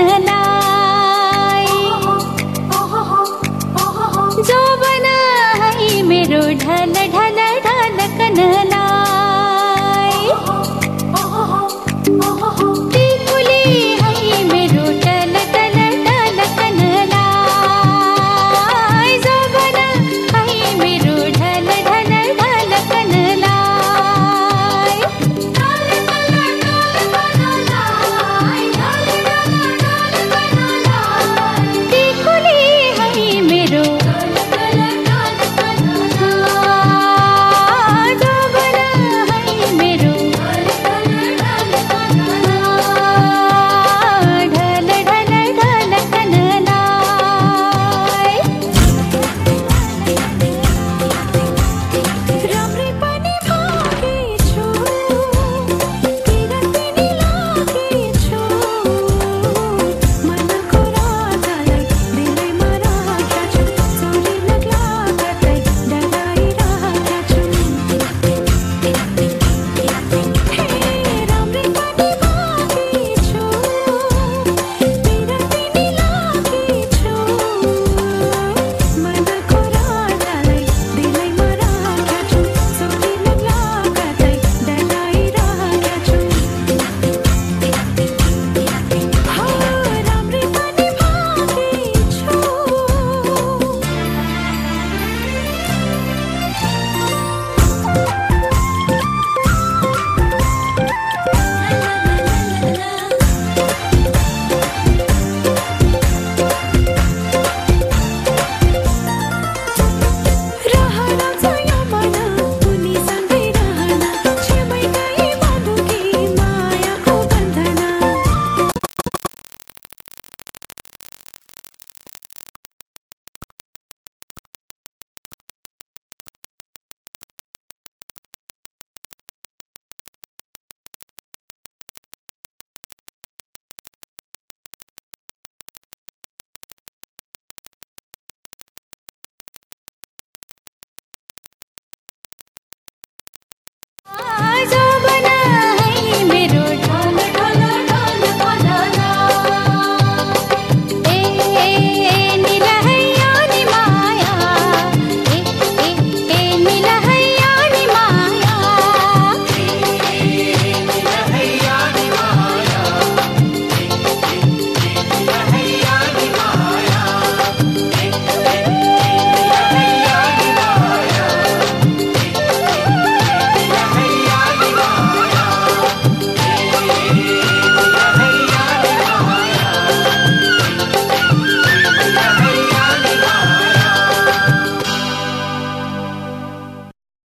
and